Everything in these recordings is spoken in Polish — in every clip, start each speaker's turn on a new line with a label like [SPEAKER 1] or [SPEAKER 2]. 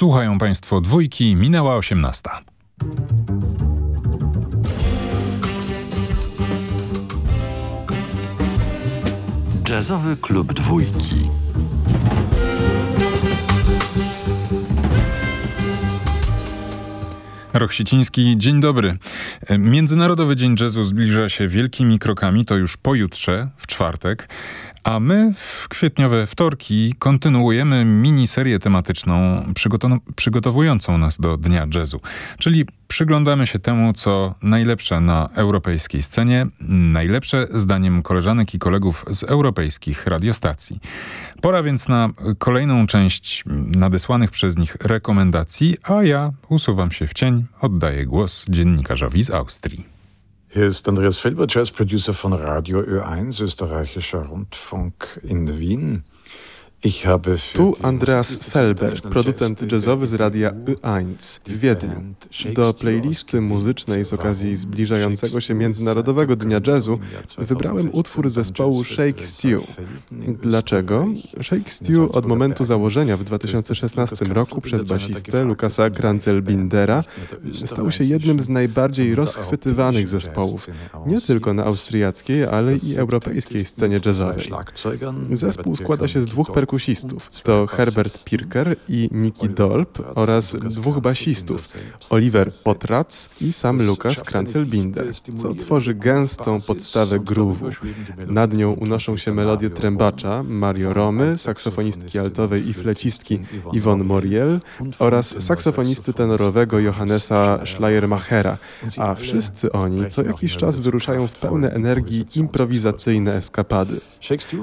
[SPEAKER 1] Słuchają Państwo dwójki, minęła osiemnasta.
[SPEAKER 2] Jazzowy klub dwójki.
[SPEAKER 1] Rochsiciński, dzień dobry. Międzynarodowy Dzień Jazzu zbliża się wielkimi krokami, to już pojutrze, w czwartek. A my w kwietniowe wtorki kontynuujemy miniserię tematyczną przygotowującą nas do Dnia Jazzu. Czyli przyglądamy się temu, co najlepsze na europejskiej scenie, najlepsze zdaniem koleżanek i kolegów z europejskich radiostacji. Pora więc na kolejną część nadesłanych przez nich rekomendacji, a ja usuwam się w cień, oddaję głos dziennikarzowi z Austrii.
[SPEAKER 3] Hier ist Andreas Felber, Jazzproducer von Radio Ö1, österreichischer Rundfunk in Wien.
[SPEAKER 4] Tu Andreas Felber, producent jazzowy z radia Y1 w Wiedniu. Do playlisty muzycznej z okazji zbliżającego się Międzynarodowego Dnia Jazzu wybrałem utwór zespołu Shake Stew. Dlaczego? Shake Stew od momentu założenia w 2016 roku przez basistę Lukasa Kranzelbindera stał się jednym z najbardziej rozchwytywanych zespołów, nie tylko na austriackiej, ale i europejskiej scenie jazzowej. Zespół składa się z dwóch perkusistów perkusistów. To Herbert Pirker i Nicky Dolp oraz dwóch basistów, Oliver Potrac i sam Lukas Kranzelbinder, co tworzy gęstą podstawę groove'u. Nad nią unoszą się melodie trębacza Mario Romy, saksofonistki altowej i flecistki Yvonne Moriel. Oraz saksofonisty tenorowego Johannesa Schleiermachera, a wszyscy oni co jakiś czas wyruszają w pełne energii improwizacyjne eskapady.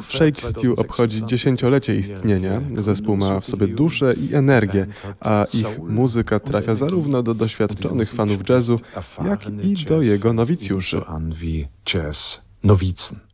[SPEAKER 4] Shake Stew obchodzi dziesięciolecie istnienia. Zespół ma w sobie duszę i energię, a ich muzyka trafia zarówno do doświadczonych fanów jazzu, jak i do jego nowicjuszy.
[SPEAKER 3] Nowizen.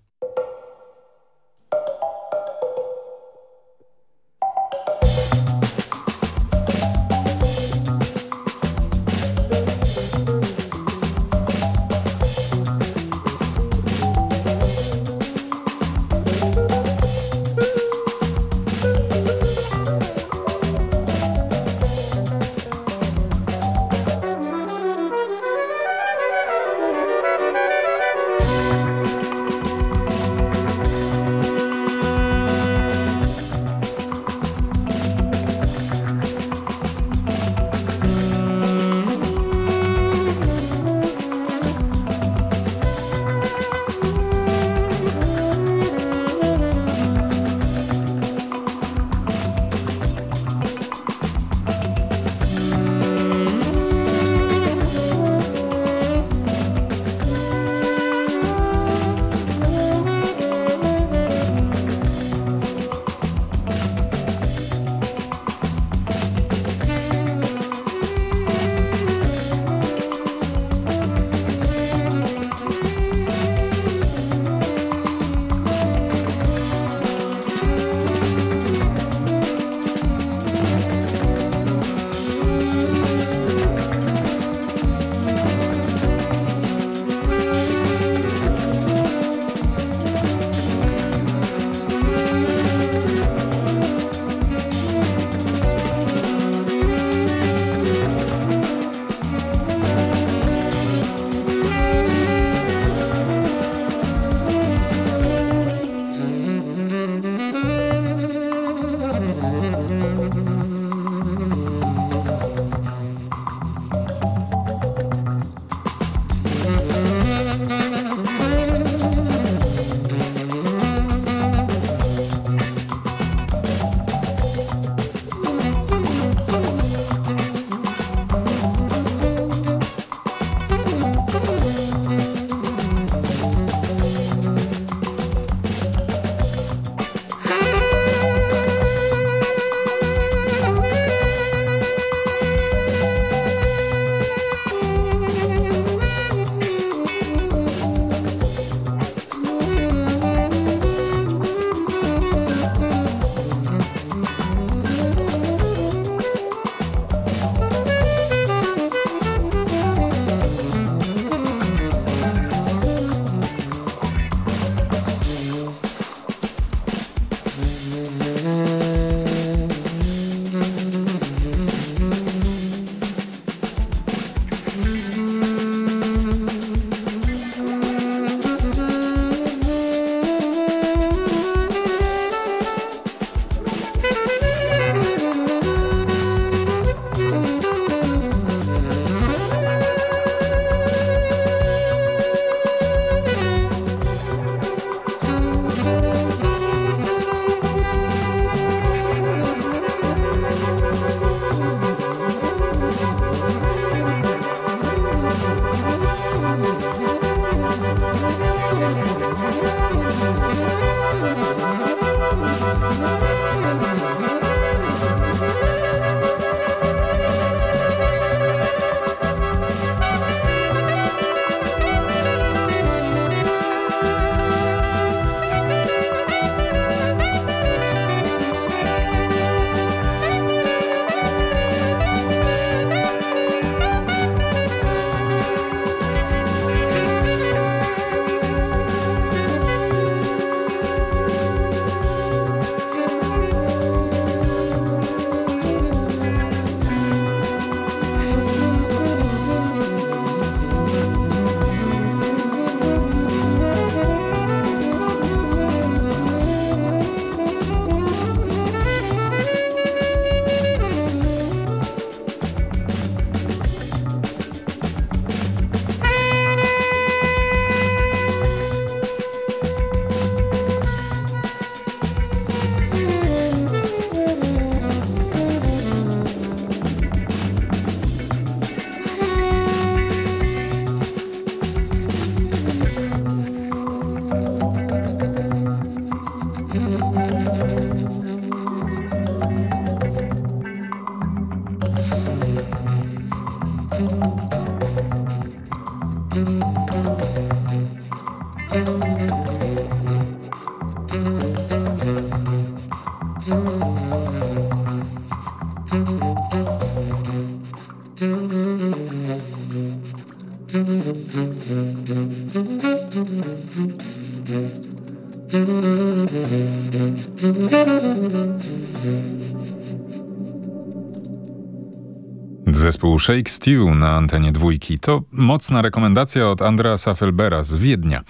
[SPEAKER 1] Zespół Shake Stew na antenie dwójki to mocna rekomendacja od Andreasa Felbera z Wiednia.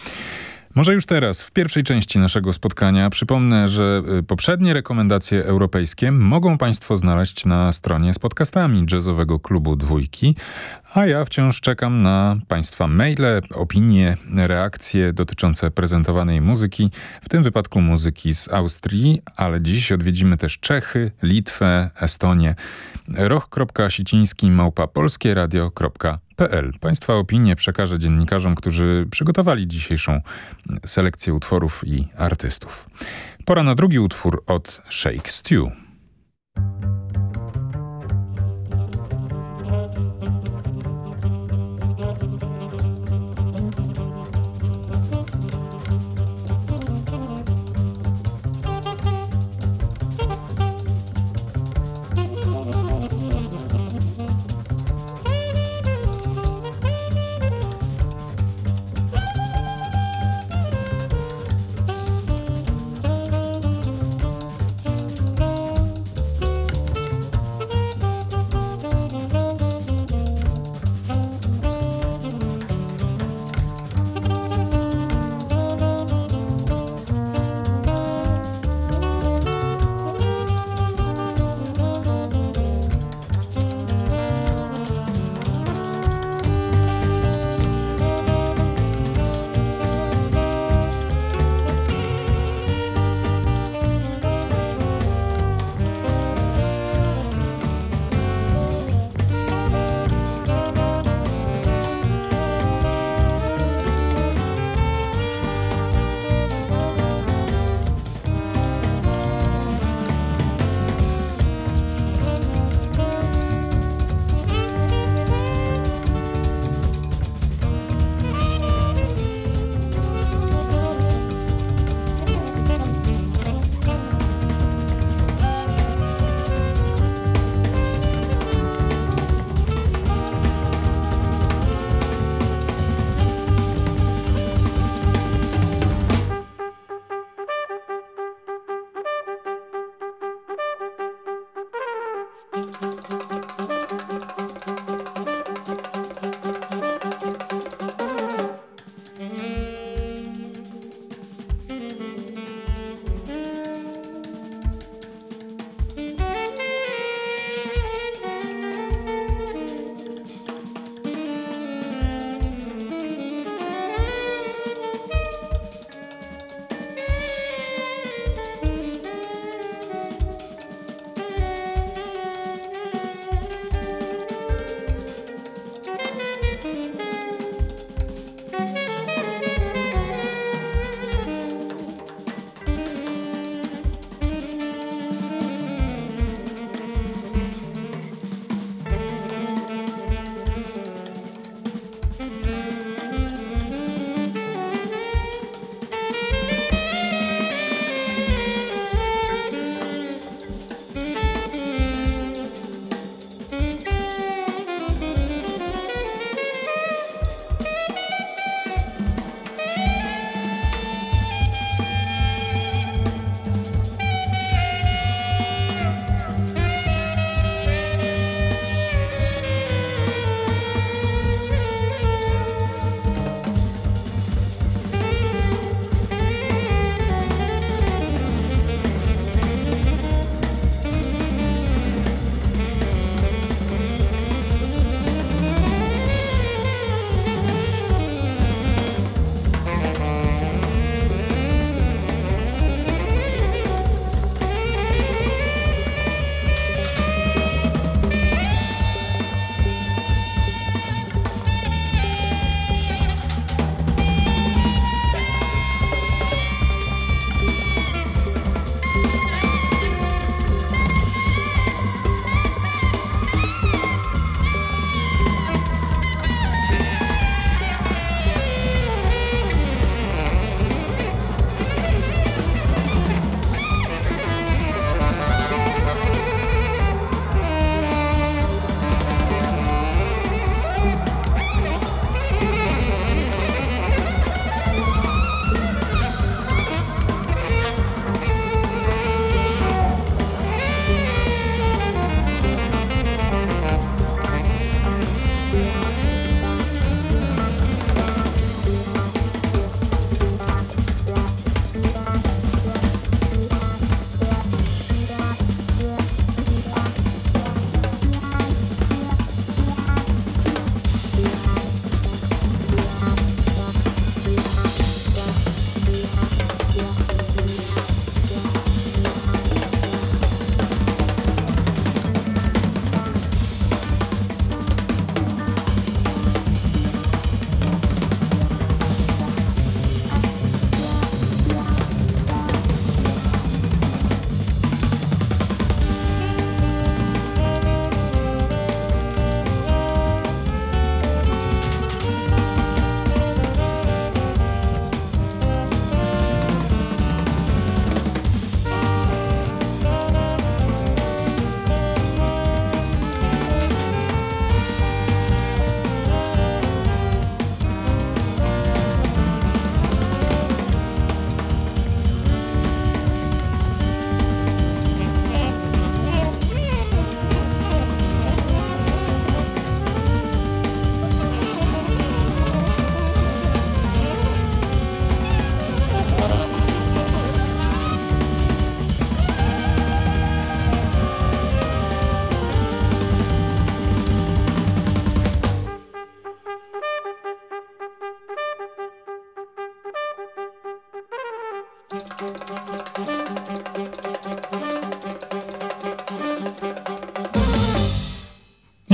[SPEAKER 1] Może już teraz, w pierwszej części naszego spotkania, przypomnę, że y, poprzednie rekomendacje europejskie mogą Państwo znaleźć na stronie z podcastami Jazzowego Klubu Dwójki, a ja wciąż czekam na Państwa maile, opinie, reakcje dotyczące prezentowanej muzyki, w tym wypadku muzyki z Austrii, ale dziś odwiedzimy też Czechy, Litwę, Estonię. roch.siciński Państwa opinie przekażę dziennikarzom, którzy przygotowali dzisiejszą selekcję utworów i artystów. Pora na drugi utwór od Shake Stew.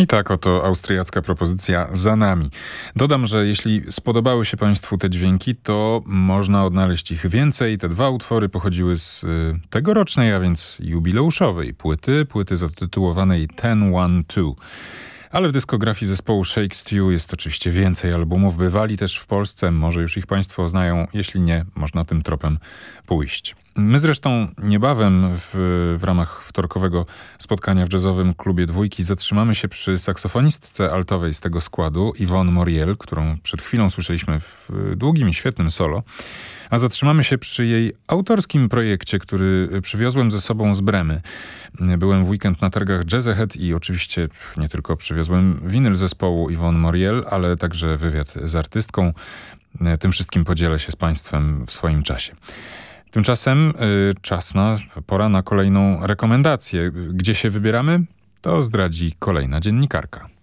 [SPEAKER 1] Tak oto austriacka propozycja za nami. Dodam, że jeśli spodobały się Państwu te dźwięki, to można odnaleźć ich więcej. Te dwa utwory pochodziły z y, tegorocznej, a więc jubileuszowej płyty, płyty zatytułowanej Ten One Two. Ale w dyskografii zespołu Shake Stew jest oczywiście więcej albumów. Bywali też w Polsce, może już ich Państwo znają. Jeśli nie, można tym tropem pójść. My zresztą niebawem w, w ramach wtorkowego spotkania w jazzowym klubie Dwójki zatrzymamy się przy saksofonistce altowej z tego składu, Yvonne Moriel, którą przed chwilą słyszeliśmy w długim i świetnym solo. A zatrzymamy się przy jej autorskim projekcie, który przywiozłem ze sobą z Bremy. Byłem w weekend na targach Jazz Ahead i oczywiście nie tylko przywiozłem winyl zespołu Yvonne Moriel, ale także wywiad z artystką. Tym wszystkim podzielę się z Państwem w swoim czasie. Tymczasem y, czas na, pora na kolejną rekomendację. Gdzie się wybieramy? To zdradzi kolejna dziennikarka.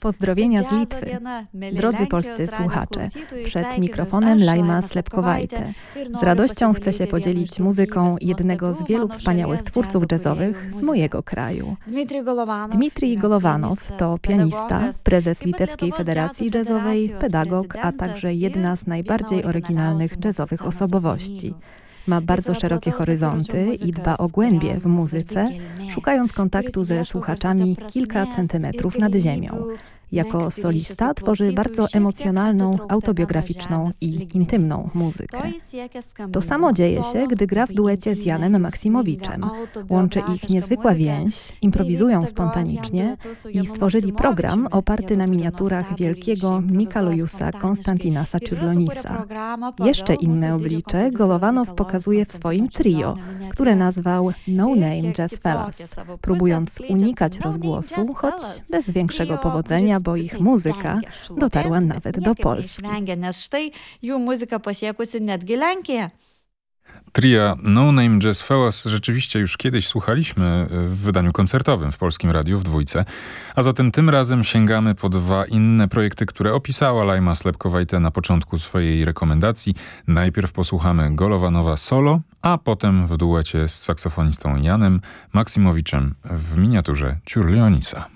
[SPEAKER 5] Pozdrowienia z Litwy. Drodzy polscy słuchacze, przed mikrofonem Lajma Slepkowajte. Z radością chcę się podzielić muzyką jednego z wielu wspaniałych twórców jazzowych z mojego kraju. Dmitrij Golowanow to pianista, prezes Litewskiej Federacji Jazzowej, pedagog, a także jedna z najbardziej oryginalnych jazzowych osobowości. Ma bardzo szerokie horyzonty i dba o głębie w muzyce, szukając kontaktu ze słuchaczami kilka centymetrów nad ziemią. Jako solista tworzy bardzo emocjonalną, autobiograficzną i intymną muzykę. To samo dzieje się, gdy gra w duecie z Janem Maksimowiczem. Łączy ich niezwykła więź, improwizują spontanicznie i stworzyli program oparty na miniaturach wielkiego Mikalojusa Konstantinasa Czyrlonisa. Jeszcze inne oblicze Golowanow pokazuje w swoim trio, które nazwał No Name Jazz Fellas, próbując unikać rozgłosu, choć bez większego powodzenia bo ich muzyka dotarła nawet do Polski.
[SPEAKER 1] Tria No Name Jazz Fellas rzeczywiście już kiedyś słuchaliśmy w wydaniu koncertowym w Polskim Radiu w dwójce, a zatem tym razem sięgamy po dwa inne projekty, które opisała Lajma Slepkowajte na początku swojej rekomendacji. Najpierw posłuchamy Golowanowa solo, a potem w duecie z saksofonistą Janem Maksimowiczem w miniaturze Ciurlionisa.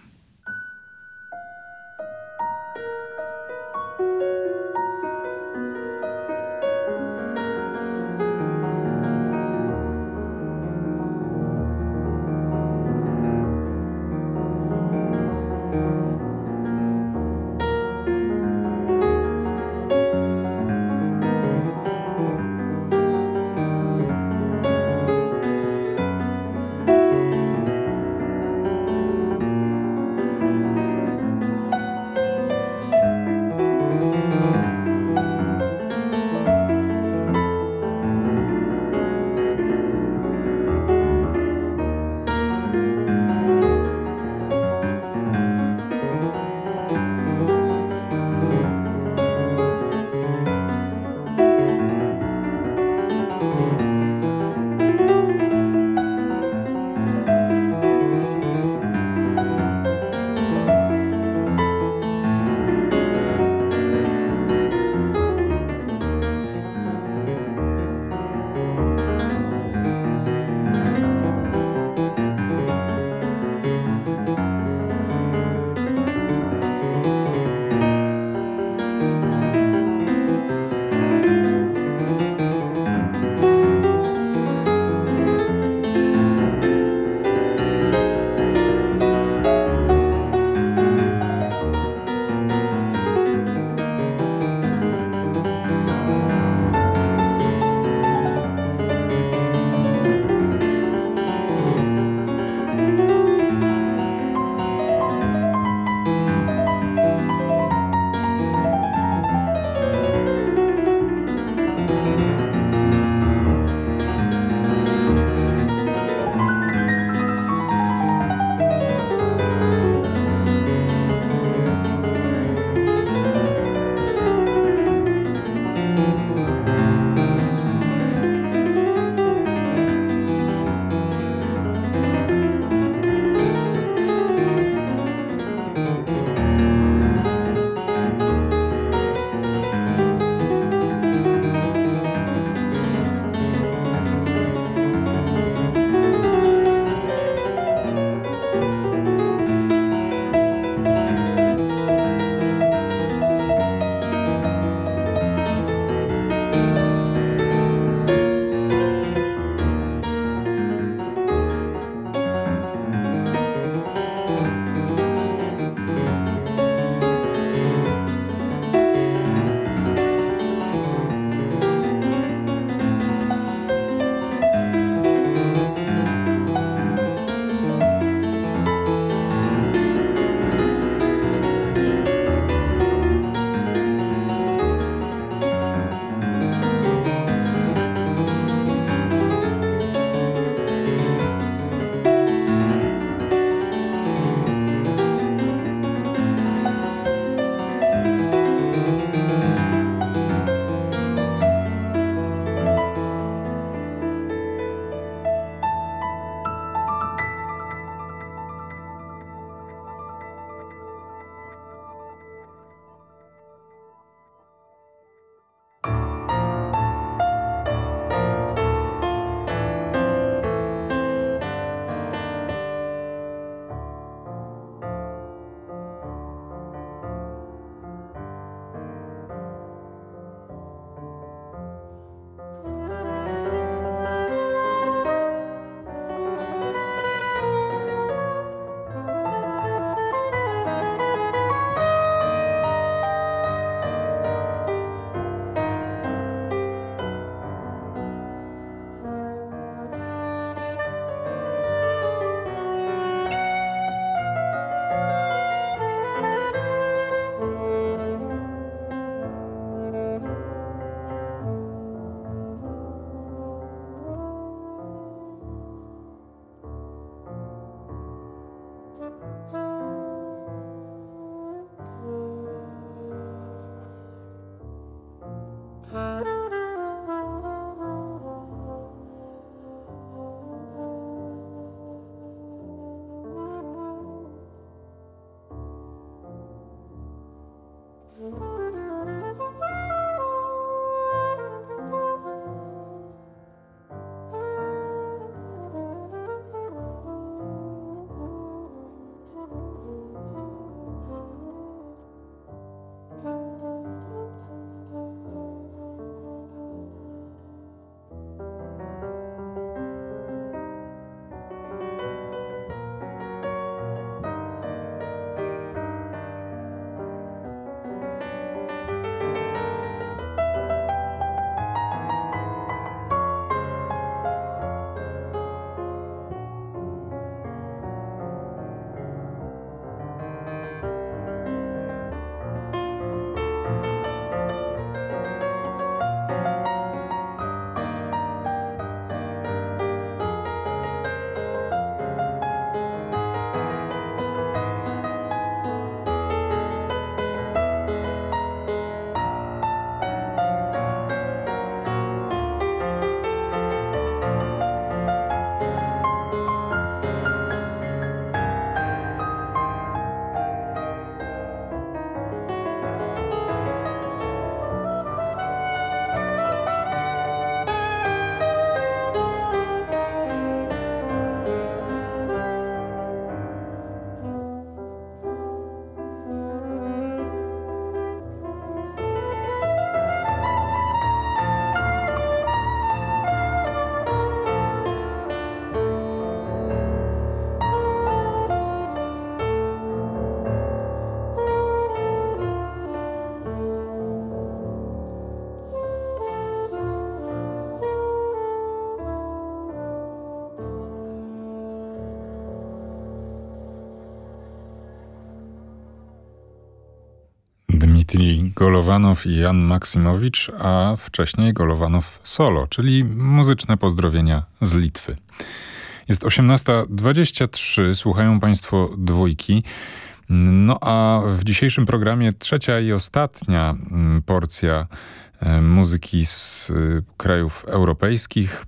[SPEAKER 1] Golowanow i Jan Maksimowicz, a wcześniej Golowanow solo, czyli muzyczne pozdrowienia z Litwy. Jest 18.23, słuchają Państwo dwójki. No a w dzisiejszym programie trzecia i ostatnia mm, porcja e, muzyki z y, krajów europejskich.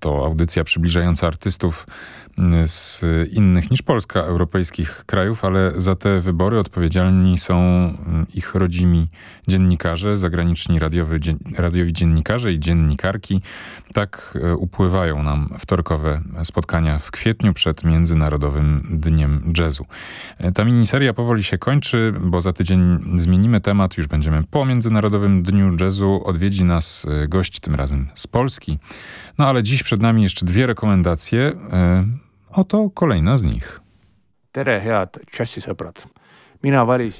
[SPEAKER 1] Mm, to audycja przybliżająca artystów z innych niż Polska europejskich krajów, ale za te wybory odpowiedzialni są mm, ich rodzimi dziennikarze, zagraniczni radiowi dziennikarze i dziennikarki. Tak e, upływają nam wtorkowe spotkania w kwietniu przed Międzynarodowym Dniem Jazzu. E, ta miniseria powoli się kończy, bo za tydzień zmienimy temat, już będziemy po Międzynarodowym Dniu Jazzu. Odwiedzi nas e, gość, tym razem z Polski. No ale dziś przed nami jeszcze dwie rekomendacje. Oto kolejna z nich.
[SPEAKER 6] tere, head džässisõbrad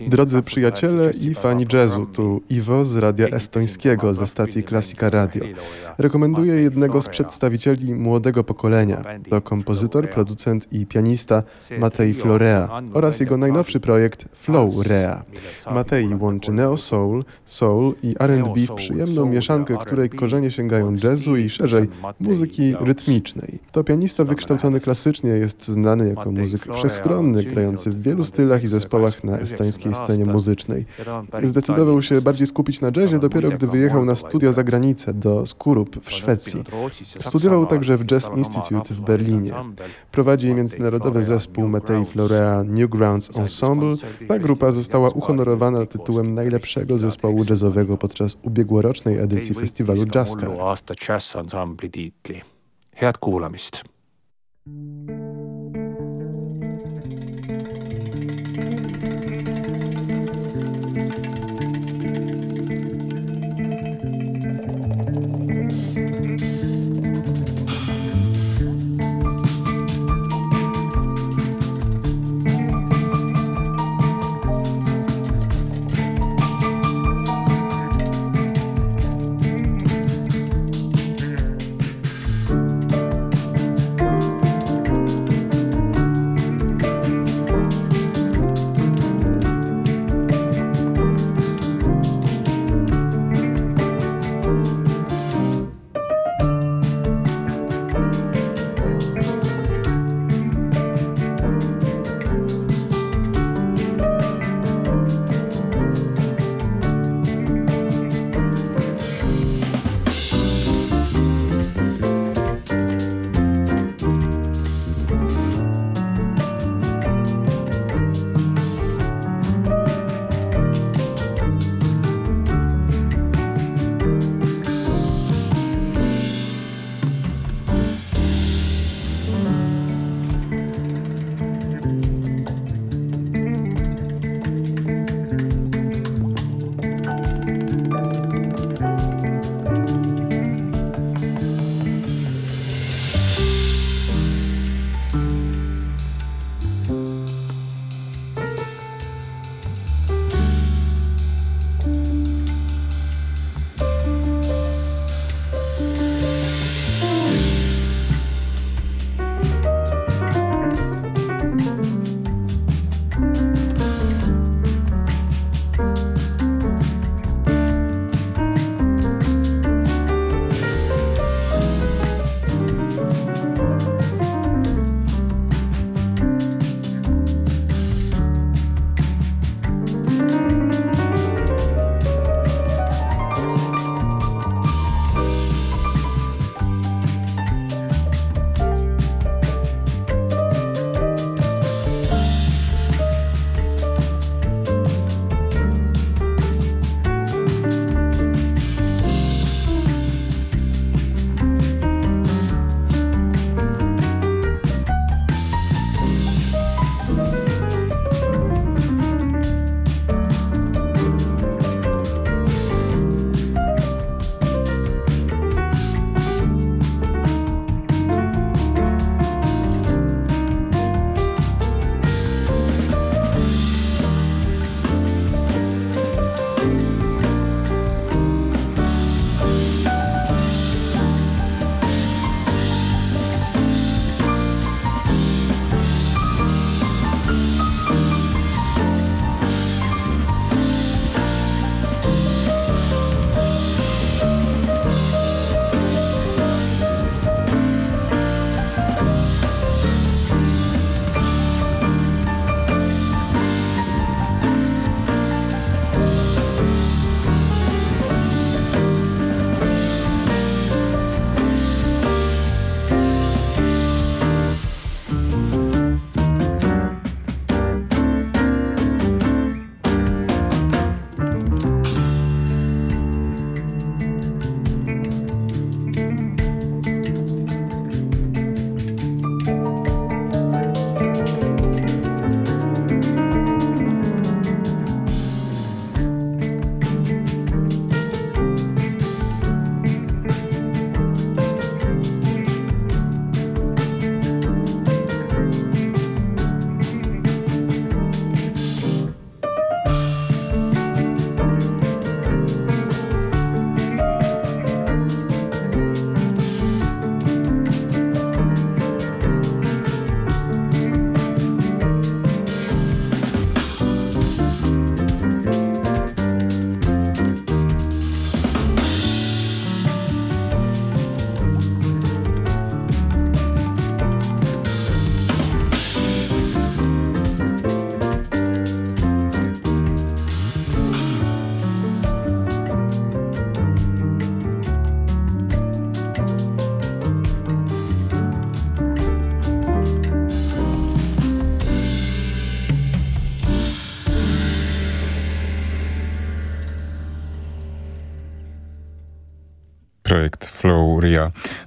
[SPEAKER 4] Drodzy przyjaciele i fani jazzu, tu Iwo z Radia Estońskiego ze stacji Klasika Radio. Rekomenduję jednego z przedstawicieli młodego pokolenia. To kompozytor, producent i pianista Matei Florea oraz jego najnowszy projekt Flow Rea. Matei łączy neo soul, soul i R&B w przyjemną mieszankę, której korzenie sięgają jazzu i szerzej muzyki rytmicznej. To pianista wykształcony klasycznie, jest znany jako muzyk wszechstronny, grający w wielu stylach i zespołach na estońskiej scenie muzycznej. Zdecydował się bardziej skupić na jazzie dopiero gdy wyjechał na studia za granicę do Skurup w Szwecji. Studiował także w Jazz Institute w Berlinie. Prowadzi międzynarodowy zespół Matei Florea Newgrounds Ensemble. Ta grupa została uhonorowana tytułem najlepszego zespołu jazzowego podczas ubiegłorocznej edycji festiwalu Jazzcar.
[SPEAKER 6] Head kuulamist!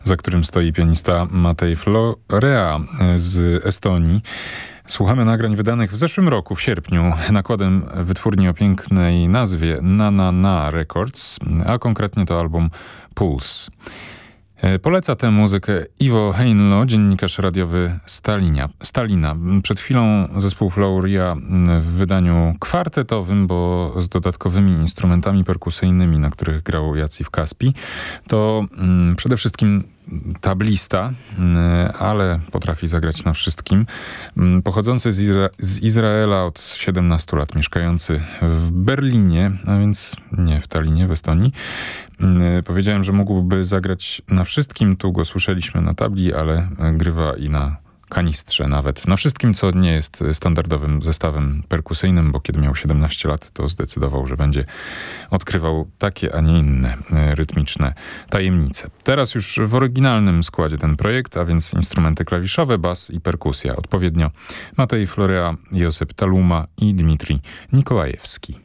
[SPEAKER 1] Za którym stoi pianista Matej Florea z Estonii. Słuchamy nagrań wydanych w zeszłym roku, w sierpniu, nakładem wytwórni o pięknej nazwie Nana Na Records, a konkretnie to album Pulse. E, poleca tę muzykę Iwo Heinlo, dziennikarz radiowy Stalinia, Stalina. Przed chwilą zespół Floria w wydaniu kwartetowym, bo z dodatkowymi instrumentami perkusyjnymi, na których grał Jacji w Kaspi, to mm, przede wszystkim tablista, mm, ale potrafi zagrać na wszystkim. Mm, pochodzący z, Izra z, Izraela od 17 lat, mieszkający w Berlinie, a więc nie w Talinie, w Estonii. Mm, powiedziałem, że mógłby zagrać na wszystkim. Tu go słyszeliśmy na tabli, ale grywa i na kanistrze nawet. Na wszystkim, co nie jest standardowym zestawem perkusyjnym, bo kiedy miał 17 lat, to zdecydował, że będzie odkrywał takie, a nie inne e, rytmiczne tajemnice. Teraz już w oryginalnym składzie ten projekt, a więc instrumenty klawiszowe, bas i perkusja. Odpowiednio Matej Florea, Josep Taluma i Dmitrij Nikolajewski.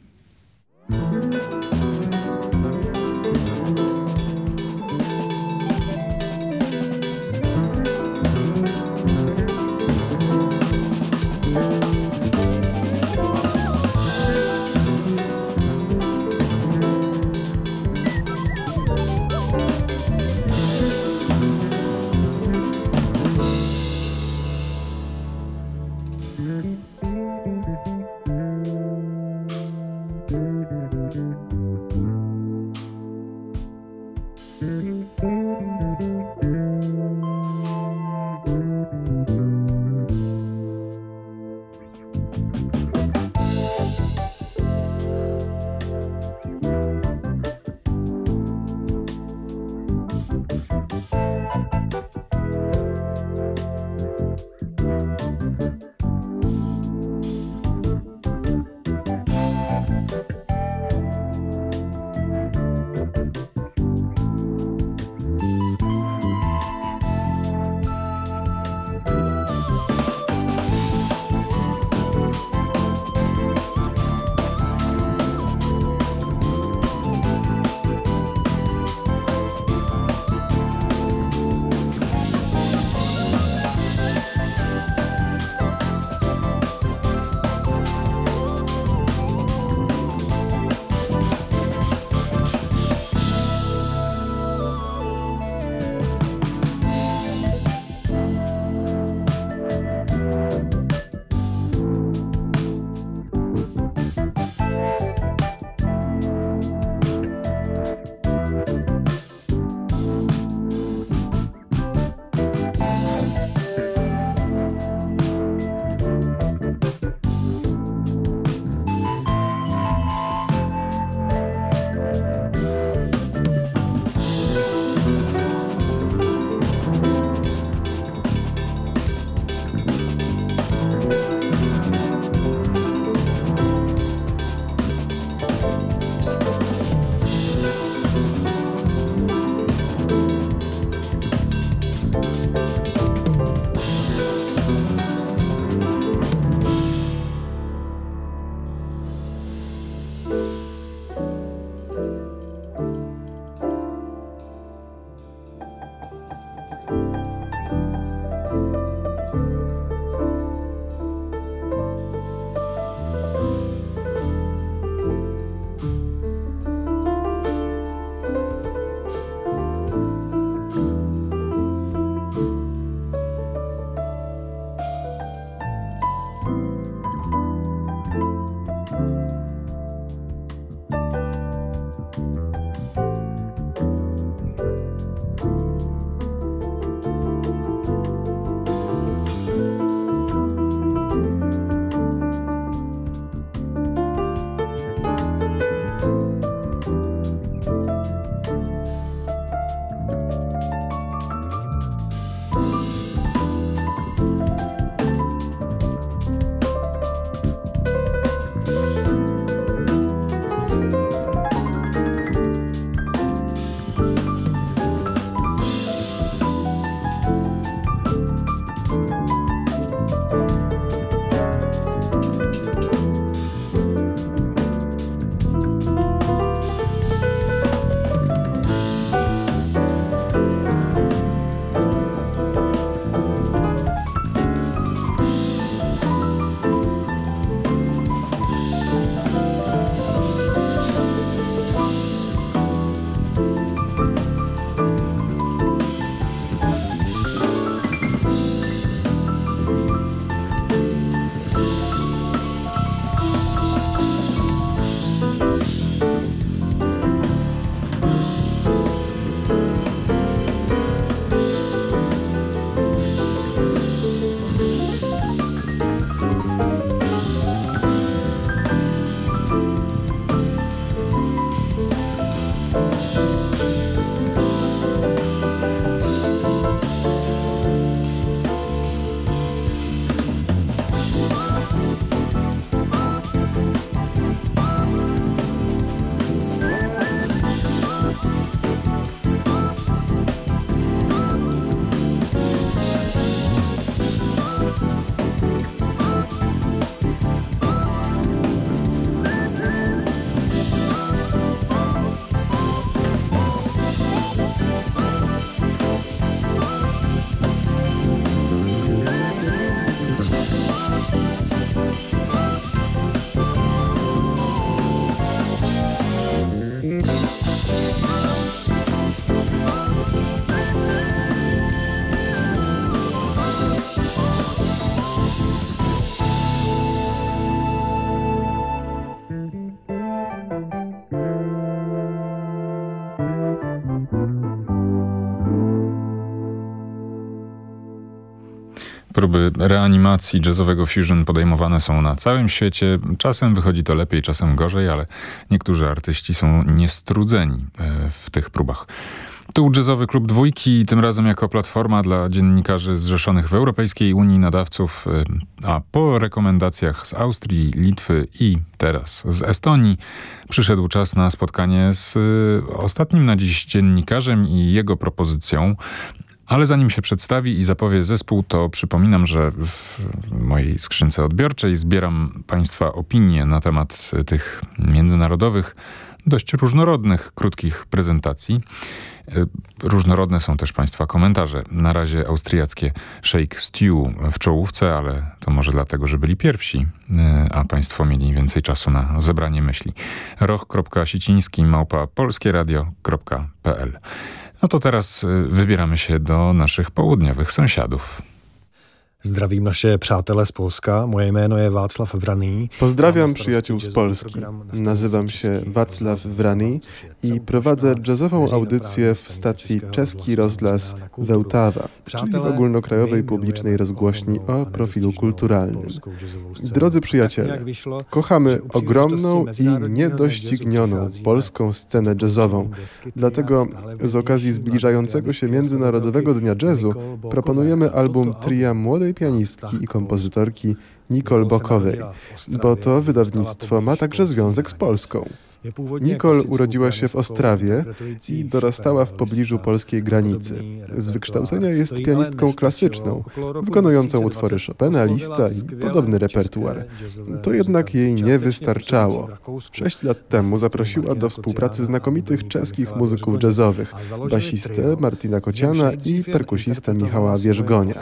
[SPEAKER 1] Próby reanimacji jazzowego fusion podejmowane są na całym świecie. Czasem wychodzi to lepiej, czasem gorzej, ale niektórzy artyści są niestrudzeni e, w tych próbach. Tu Jazzowy Klub Dwójki, tym razem jako platforma dla dziennikarzy zrzeszonych w Europejskiej Unii Nadawców, y, a po rekomendacjach z Austrii, Litwy i teraz z Estonii przyszedł czas na spotkanie z y, ostatnim na dziś dziennikarzem i jego propozycją. Ale zanim się przedstawi i zapowie zespół, to przypominam, że w mojej skrzynce odbiorczej zbieram Państwa opinie na temat tych międzynarodowych, dość różnorodnych, krótkich prezentacji. Y, różnorodne są też Państwa komentarze. Na razie austriackie Shake Stew w czołówce, ale to może dlatego, że byli pierwsi, y, a Państwo mieli więcej czasu na zebranie myśli. roch.siciński małpa polskieradio.pl No to teraz y, wybieramy się do naszych południowych sąsiadów.
[SPEAKER 7] Zdravím naše přátelé z Polska. Moje jméno je Václav Vraný.
[SPEAKER 4] Pozdrawiam przyjaciół z Polski. Nazywam się Václav Vraný i prowadzę jazzową audycję w stacji Czeski Rozglas Wełtawa, czyli w ogólnokrajowej publicznej rozgłośni o profilu kulturalnym. Drodzy przyjaciele, kochamy ogromną i niedoścignioną polską scenę jazzową. Dlatego z okazji zbliżającego się Międzynarodowego Dnia Jazzu proponujemy album tria młodej pianistki i kompozytorki Nicole Bokowej, bo to wydawnictwo ma także związek z Polską. Nicole urodziła się w Ostrawie i dorastała w pobliżu polskiej granicy. Z wykształcenia jest pianistką klasyczną, wykonującą utwory Chopina, Lista i podobny repertuar. To jednak jej nie wystarczało. Sześć lat temu zaprosiła do współpracy znakomitych czeskich muzyków jazzowych, basistę Martina Kociana i perkusistę Michała Wierzgonia.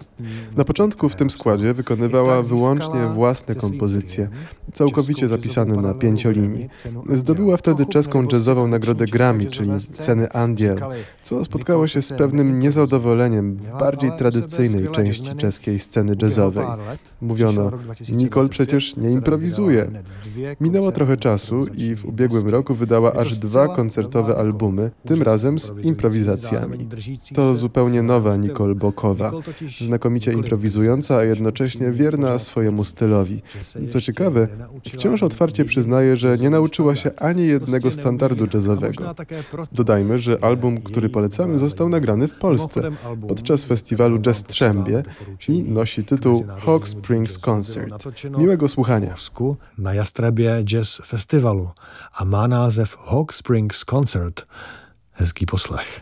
[SPEAKER 4] Na początku w tym składzie wykonywała wyłącznie własne kompozycje, całkowicie zapisane na pięciolinii. Zdobyła Zdobyła wtedy czeską jazzową nagrodę Grammy, czyli ceny Andiel, co spotkało się z pewnym niezadowoleniem bardziej tradycyjnej części czeskiej sceny jazzowej. Mówiono, Nicole przecież nie improwizuje. Minęło trochę czasu i w ubiegłym roku wydała aż dwa koncertowe albumy, tym razem z improwizacjami. To zupełnie nowa Nicole Bokowa, znakomicie improwizująca, a jednocześnie wierna swojemu stylowi. Co ciekawe, wciąż otwarcie przyznaje, że nie nauczyła się ani jednego standardu jazzowego. Dodajmy, że album, który polecamy, został nagrany w Polsce podczas festiwalu Jazz Trzębie i nosi tytuł Hawk Springs Concert. Miłego słuchania.
[SPEAKER 7] Na Jastrebie Jazz Festiwalu, a ma název Hawk Springs Concert. Hezký poslech.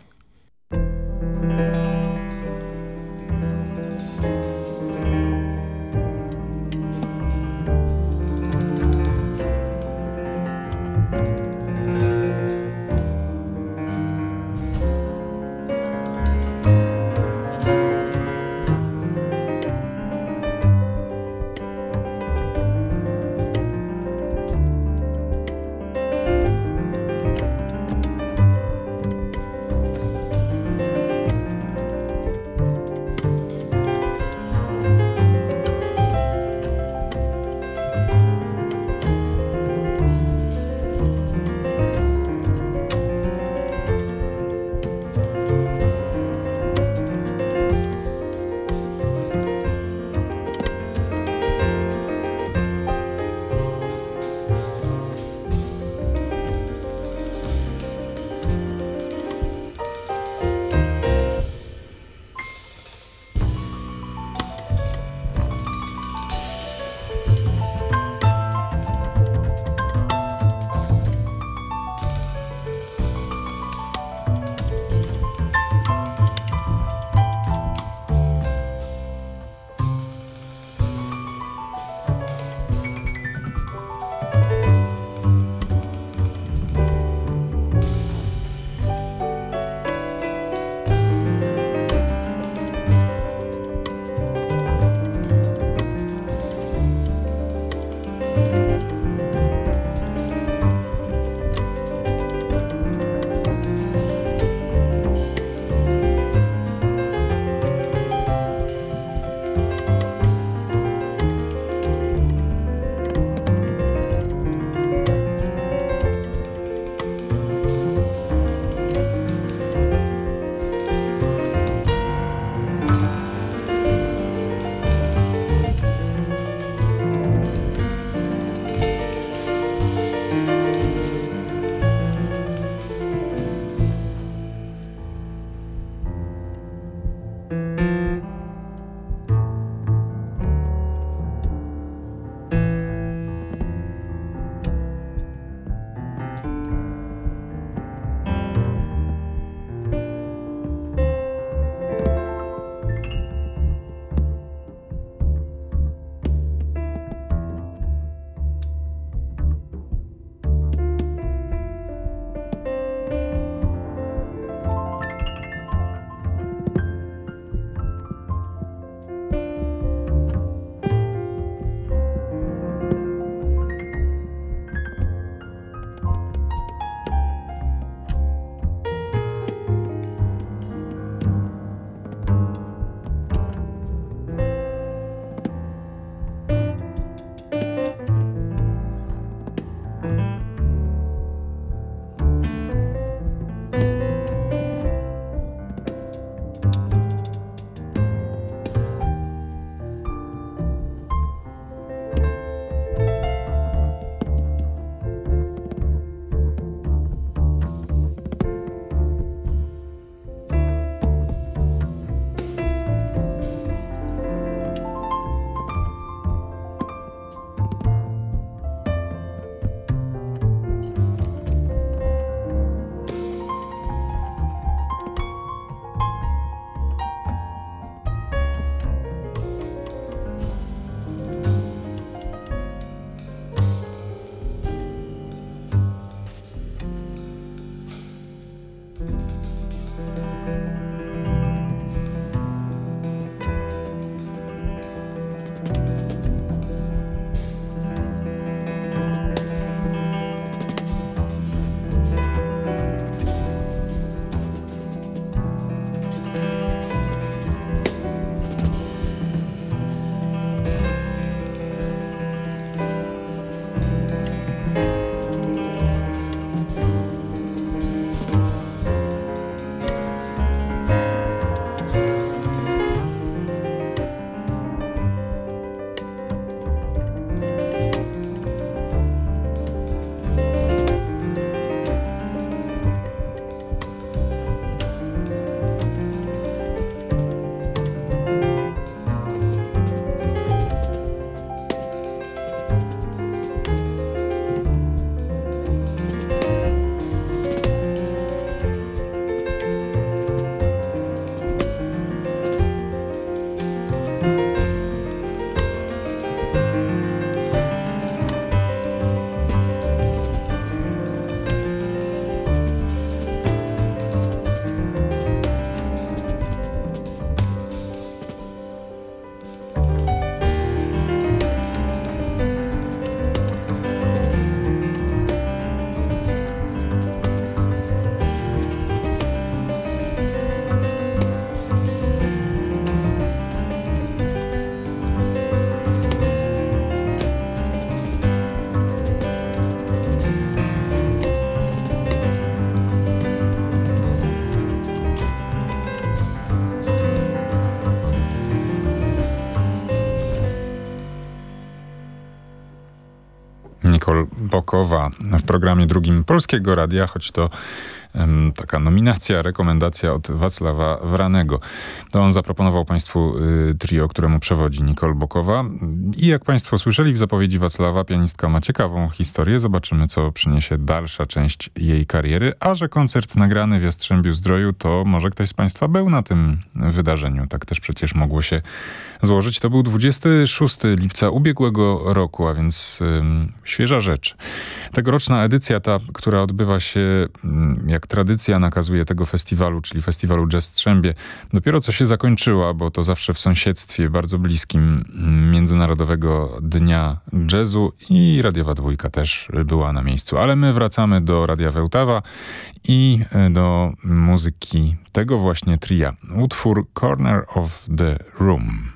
[SPEAKER 1] Bokowa w programie drugim Polskiego Radia, choć to taka nominacja, rekomendacja od Wacława Wranego. To on zaproponował Państwu y, trio, któremu przewodzi Nicole Bokowa. I jak Państwo słyszeli w zapowiedzi Wacława, pianistka ma ciekawą historię. Zobaczymy, co przyniesie dalsza część jej kariery. A że koncert nagrany w Jastrzębiu Zdroju, to może ktoś z Państwa był na tym wydarzeniu. Tak też przecież mogło się złożyć. To był 26 lipca ubiegłego roku, a więc ym, świeża rzecz. Tegoroczna edycja ta, która odbywa się, jak tradycja nakazuje tego festiwalu, czyli festiwalu Jazz dopiero co się zakończyła, bo to zawsze w sąsiedztwie bardzo bliskim Międzynarodowego Dnia Jazzu i Radiowa Dwójka też była na miejscu. Ale my wracamy do Radia Wełtawa i e, do muzyki tego właśnie tria. Utwór Corner of the Room.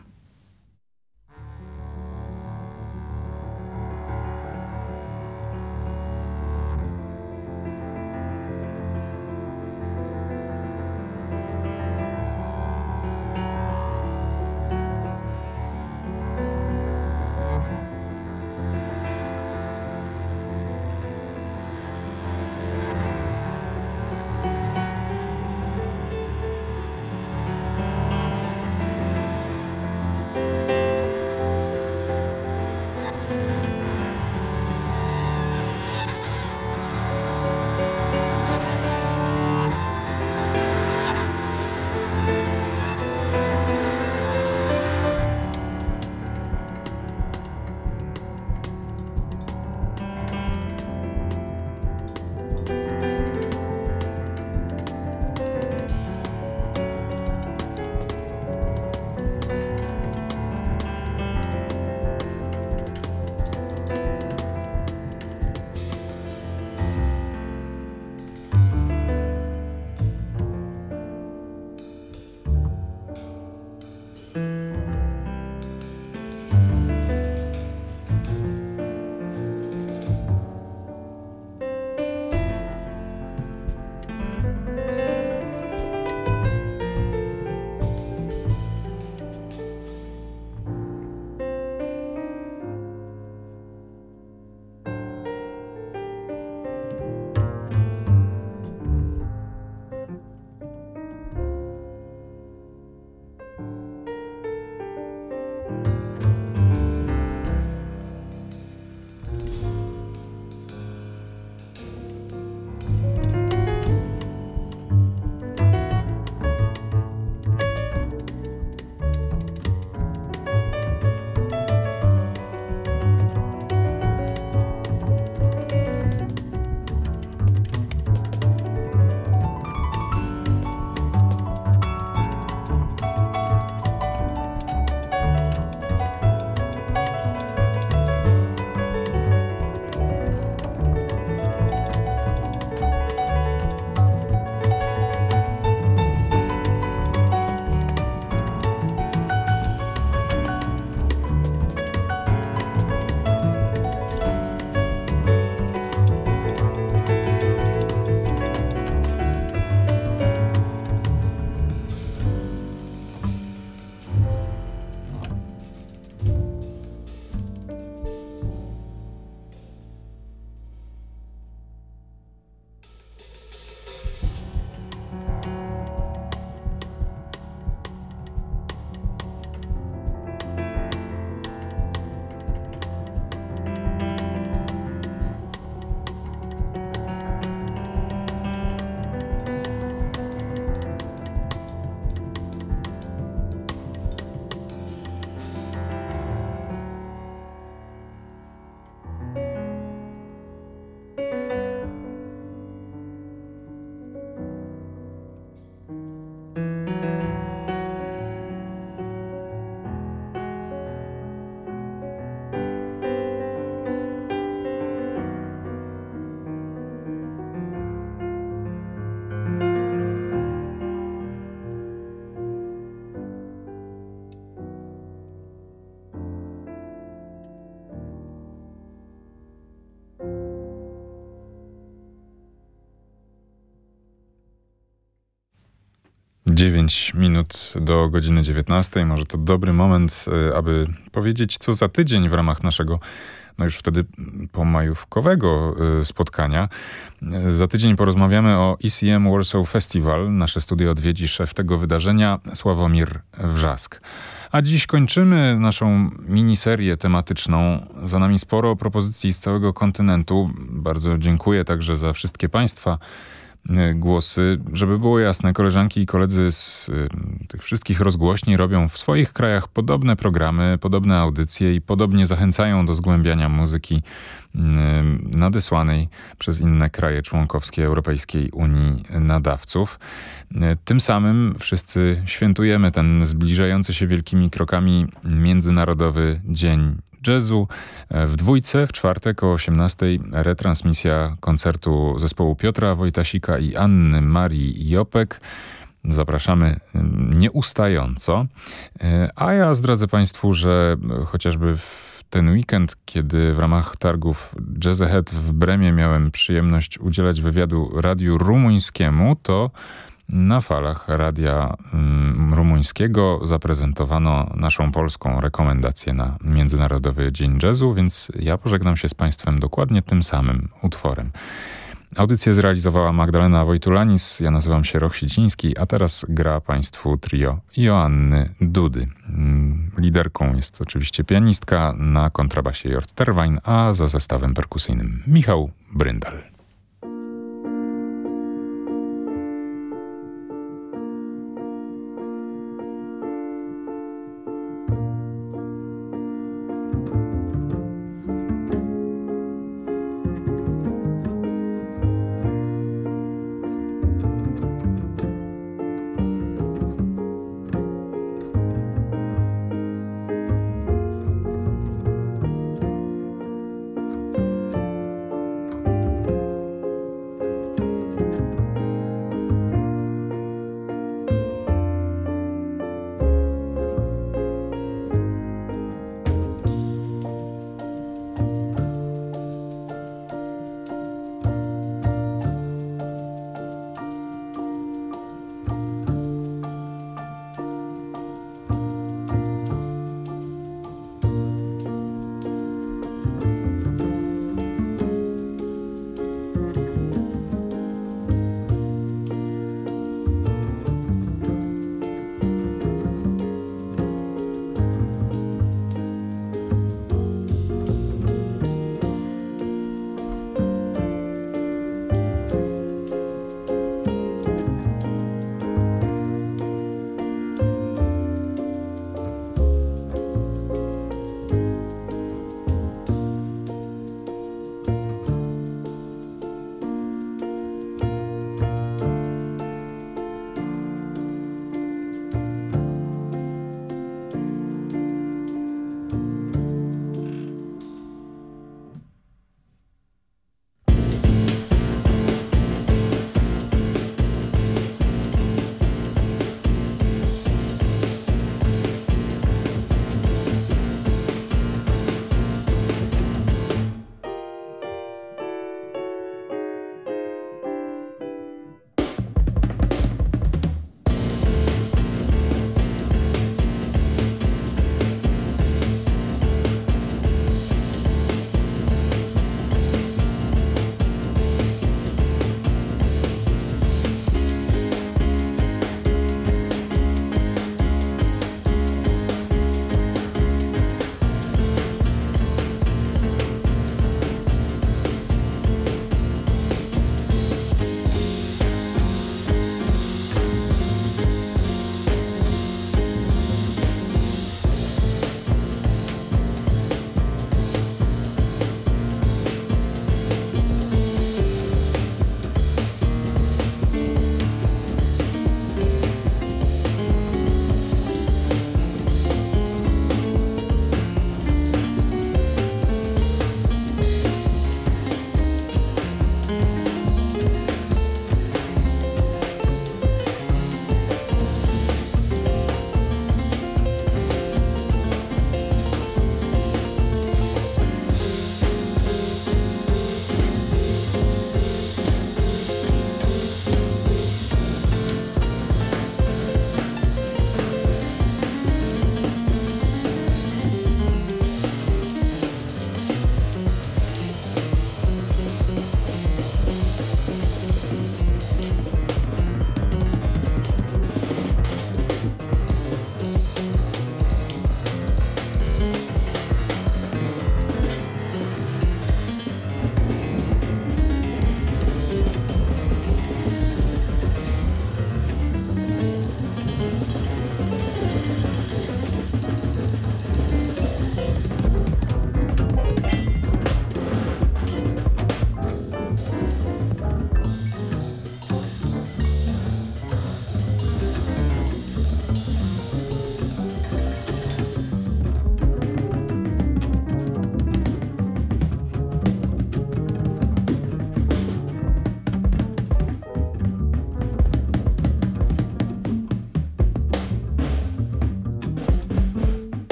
[SPEAKER 1] 9 minut do godziny 19. Może to dobry moment, e, aby powiedzieć, co za tydzień w ramach naszego no już wtedy pomajówkowego y, spotkania. Za tydzień porozmawiamy o ECM Warsaw Festival. Nasze studio odwiedzi szef tego wydarzenia, Sławomir Wrzask. A dziś kończymy naszą miniserię tematyczną. Za nami sporo propozycji z całego kontynentu. Bardzo dziękuję także za wszystkie Państwa E, głosy. Żeby było jasne, koleżanki i koledzy z e, tych wszystkich rozgłośni robią w swoich krajach podobne programy, podobne audycje i podobnie zachęcają do zgłębiania muzyki e, nadesłanej przez inne kraje członkowskie Europejskiej Unii Nadawców. Tym samym wszyscy świętujemy ten zbliżający się wielkimi krokami Międzynarodowy Dzień jazzu. W dwójce w czwartek o 18 retransmisja koncertu zespołu Piotra Wojtasika i Anny Marii Jopek. Zapraszamy nieustająco. A ja zdradzę Państwu, że chociażby w ten weekend, kiedy w ramach targów Jazz Ahead w Bremie miałem przyjemność udzielać wywiadu radiu rumuńskiemu, to na falach radia mm, rumuńskiego zaprezentowano naszą polską rekomendację na Międzynarodowy Dzień Jazzu, więc ja pożegnam się z Państwem dokładnie tym samym utworem. Audycję zrealizowała Magdalena Wojtulanis, ja nazywam się Roch Siciński, a teraz gra Państwu trio Joanny Dudy. Mm, liderką jest oczywiście pianistka, na kontrabasie Jort Terwein, a za zestawem perkusyjnym Michał Bryndal.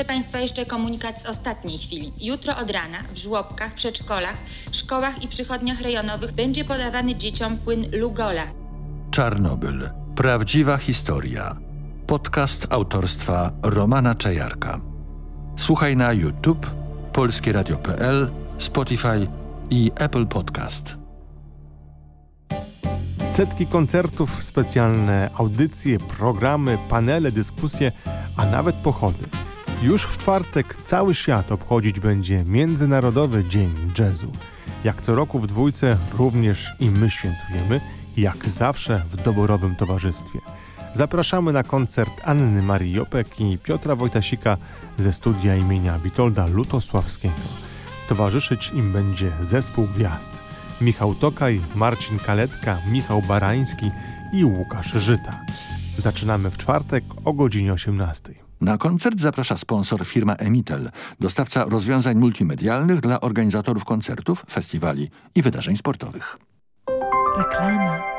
[SPEAKER 8] Proszę Państwa, jeszcze komunikat z ostatniej chwili. Jutro od rana w żłobkach, przedszkolach, szkołach i przychodniach rejonowych będzie podawany dzieciom płyn Lugola.
[SPEAKER 2] Czarnobyl. Prawdziwa historia. Podcast autorstwa Romana Czajarka. Słuchaj na YouTube, polskieradio.pl, Spotify i Apple Podcast.
[SPEAKER 9] Setki koncertów, specjalne audycje, programy, panele, dyskusje, a nawet pochody. Już w czwartek cały świat obchodzić będzie Międzynarodowy Dzień Jazzu. Jak co roku w dwójce również i my świętujemy, jak zawsze w doborowym towarzystwie. Zapraszamy na koncert Anny Marii Jopek i Piotra Wojtasika ze studia imienia Witolda Lutosławskiego. Towarzyszyć im będzie zespół gwiazd. Michał Tokaj, Marcin Kaletka, Michał Barański i Łukasz Żyta. Zaczynamy w czwartek o godzinie 18.
[SPEAKER 2] Na koncert zaprasza sponsor firma Emitel, dostawca rozwiązań multimedialnych dla organizatorów koncertów, festiwali i wydarzeń sportowych.
[SPEAKER 5] Reklama.